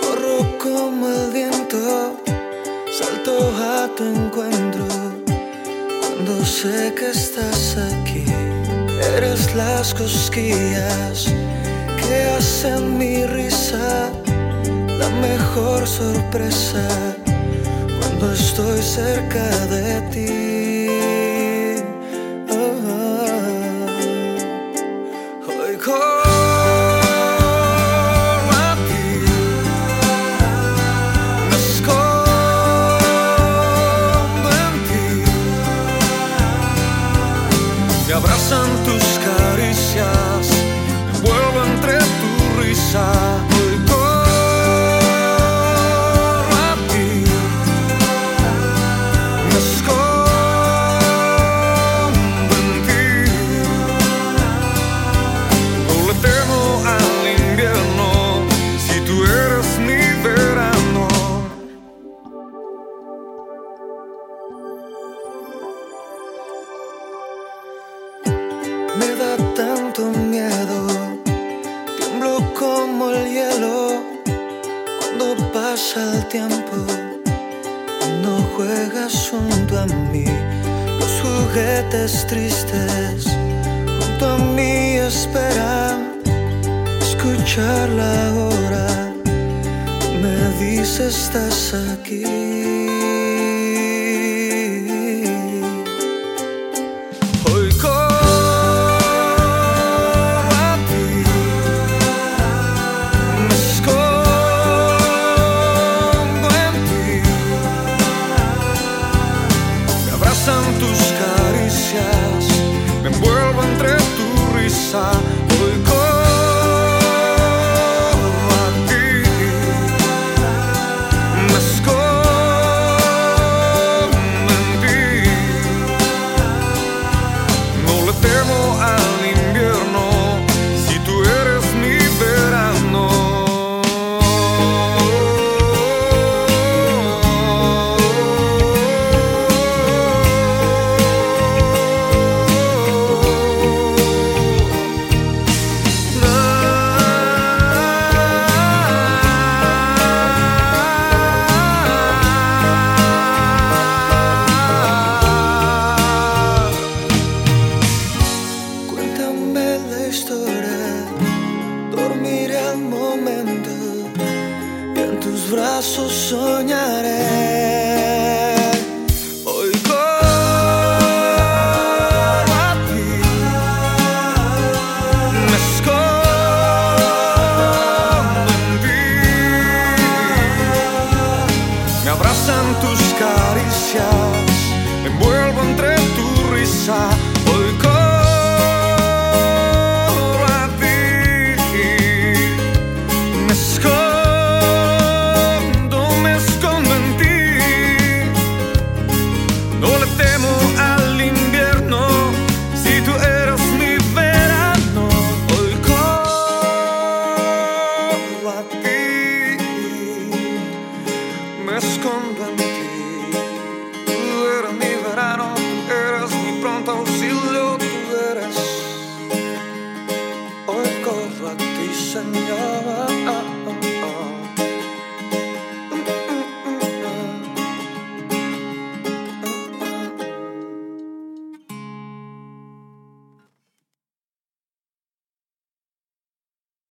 corro como el viento, salto a tu encuentro. Cuando sé que estás aquí, eres las cosquillas que hacen mi risa, la mejor sorpresa cuando estoy cerca de ti. Abrazan tus caricias, me envuelvo entre tu risa. Juegas junto a mí, los juguetes tristes junto a mí esperan escuchar la hora. Me dices estás aquí. Risa. En tus brazos soñaré. Escondo en ti. Tú eres mi verano, tú eres mi pronto auxilio, tú eres. Hoy corro a ti, Señor.